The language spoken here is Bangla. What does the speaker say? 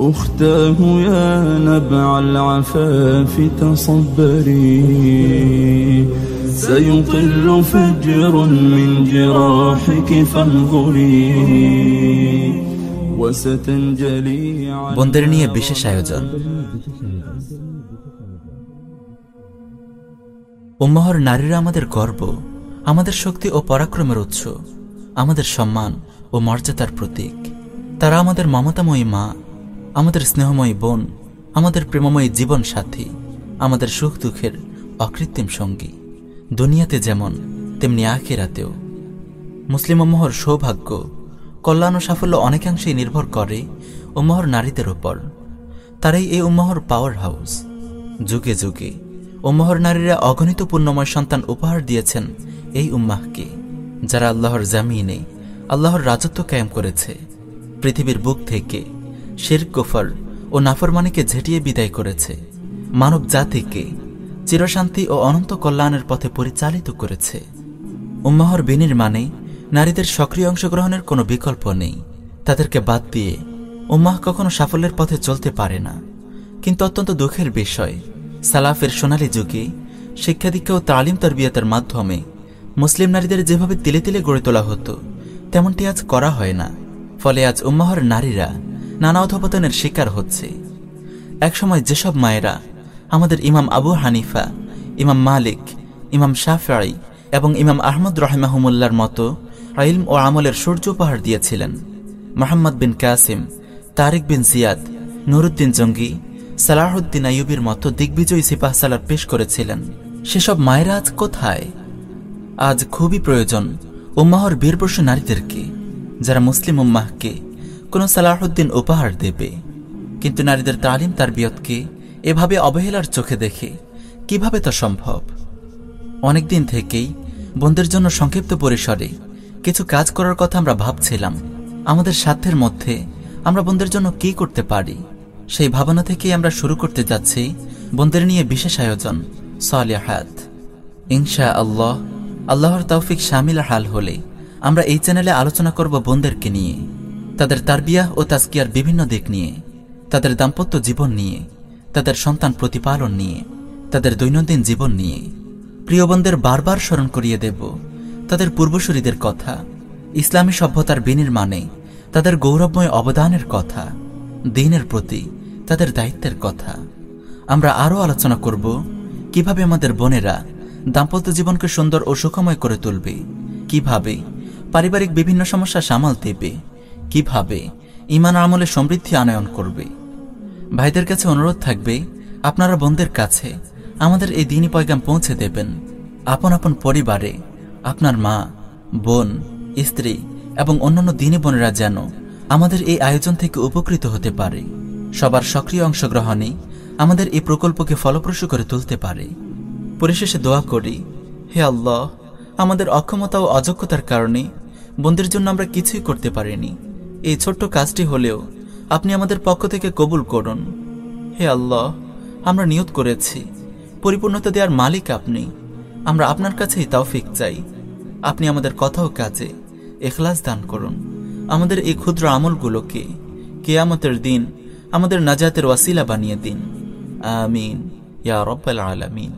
أختاه يا نبع العفاف تصبري سيطل فجر من جراحك فانظري وستنجلي বোনদের নিয়ে বিশেষ আয়োজন উম্মহর নারীরা আমাদের গর্ব আমাদের শক্তি ও পরাক্রমের উৎস আমাদের সম্মান ও মর্যাদার প্রতীক তারা আমাদের মমতাময়ী মা আমাদের স্নেহময়ী বোন, আমাদের প্রেমময়ী জীবন সাথী, আমাদের সুখ দুঃখের অকৃত্রিম সঙ্গী। দুনিয়াতে যেমন, তেমনি আখেরাতেও। মুসলিম উম্মহর সৌভাগ্য, কল্যাণ ও সাফল্য অনেকাংশেই নির্ভর করে উম্মহর নারীদের ওপর তারাই এই উম্মহর পাওয়ার হাউস যুগে যুগে উম্মহর নারীরা অগণিত পুণ্যময় সন্তান উপহার দিয়েছেন এই উম্মাহকে, যারা আল্লাহর জামিনে, আল্লাহর রাজত্ব কায়েম করেছে। পৃথিবীর বুক থেকে শের গোফর ও নাফরমানিকে ঝেঁটিয়ে বিদায় করেছে। মানব জাতিকে চিরশান্তি ও অনন্ত কল্যাণের পথে পরিচালিত করেছে। উম্মাহর বিনির্মাণে নারীদের সক্রিয় অংশগ্রহণের কোনো বিকল্প নেই। তাদেরকে বাদ দিয়ে উম্মাহ কখনো সাফল্যের পথে চলতে পারে না। কিন্তু অত্যন্ত দুঃখের বিষয়, সালাফের সোনালী যুগে শিক্ষা দীক্ষা ও তালিম তরবিয়তের মাধ্যমে মুসলিম নারীদের যেভাবে তিলে তিলে গড়ে তোলা হতো, তেমনটি আজ করা হয় না। ফলে আজ উম্মাহর নারীরা নানা অধপতনের শিকার হচ্ছে। একসময় যেসব মায়েরা আমাদের ইমাম আবু হানিফা, ইমাম মালিক, ইমাম শাফাই এবং ইমাম আহমদ রহমাহমুল্লার মতো ইলম ও আমলের সূর্য উপহার দিয়েছিলেন। মোহাম্মদ বিন কাসিম, তারিক বিন জিয়াদ, নুরুদ্দিন জঙ্গি, সালাহুদ্দিন আইয়ুবির মতো দিগ্বিজয়ী সিপাহ সালার পেশ করেছিলেন। সেসব মায়েরা আজ কোথায়? আজ খুবই প্রয়োজন উম্মাহর বীরপুরুষ নারীদেরকে, যারা মুসলিম উম্মাহকে কোন সালাহুদ্দিন উপহার দেবে। কিন্তু নারীদের তালিম তার বিয়তকে এভাবে অবহেলার চোখে দেখে কীভাবে তা সম্ভব? অনেকদিন থেকেই বোনদের জন্য সংক্ষিপ্ত পরিসরে কিছু কাজ করার কথা আমরা ভাবছিলাম। আমাদের সাধ্যের মধ্যে আমরা বোনদের জন্য কি করতে পারি? সেই ভাবনা থেকেই আমরা শুরু করতে যাচ্ছি বোনদের নিয়ে বিশেষ আয়োজন সালিয়াহাত ইনশা আল্লাহ আল্লাহর তৌফিক শামিল হাল হলে আমরা এই চ্যানেলে আলোচনা করব বোনদেরকে নিয়ে। তাদের তারবিয়াহ ও তাস্কিয়ার বিভিন্ন দিক নিয়ে, তাদের দাম্পত্য জীবন নিয়ে, তাদের সন্তান প্রতিপালন নিয়ে, তাদের দৈনন্দিন জীবন নিয়ে। প্রিয় বোনদের বারবার স্মরণ করিয়ে দেব তাদের পূর্বসূরীদের কথা, ইসলামী সভ্যতার বিনির্মাণে তাদের গৌরবময় অবদানের কথা, দিনের প্রতি তাদের দায়িত্বের কথা। আমরা আরও আলোচনা করব কীভাবে আমাদের বোনেরা দাম্পত্য জীবনকে সুন্দর ও সুখময় করে তুলবে, কীভাবে পারিবারিক বিভিন্ন সমস্যা সামাল দেবে কীভাবে ইমান আমলে সমৃদ্ধি আনয়ন করবে? ভাইদের কাছে অনুরোধ থাকবে, আপনারা বোনদের কাছে আমাদের এই দিনই পয়গাম পৌঁছে দেবেন। আপন আপন পরিবারে আপনার মা, বোন, স্ত্রী এবং অন্যান্য দিনী বোনেরা যেন আমাদের এই আয়োজন থেকে উপকৃত হতে পারে। সবার সক্রিয় অংশগ্রহণে আমাদের এই প্রকল্পকে ফলপ্রসূ করে তুলতে পারে। পরিশেষে দোয়া করি, হে আল্লাহ, আমাদের অক্ষমতা ও অযোগ্যতার কারণে বোনদের জন্য আমরা কিছুই করতে পারিনি। এই ছোট্ট কাজটি হলেও আপনি আমাদের পক্ষ থেকে কবুল করুন। হে আল্লাহ, আমরা নিয়ত করেছি। পরিপূর্ণতা দেওয়ার মালিক আপনি। আমরা আপনার কাছেই তাওফিক চাই। আপনি আমাদের কথা ও কাজে এখলাস দান করুন। আমাদের এই ক্ষুদ্র আমলগুলোকে কেয়ামতের দিন আমাদের নাজাতের ওয়াসিলা বানিয়ে দিন। আমিন। ইয়া রব্বাল আলামিন।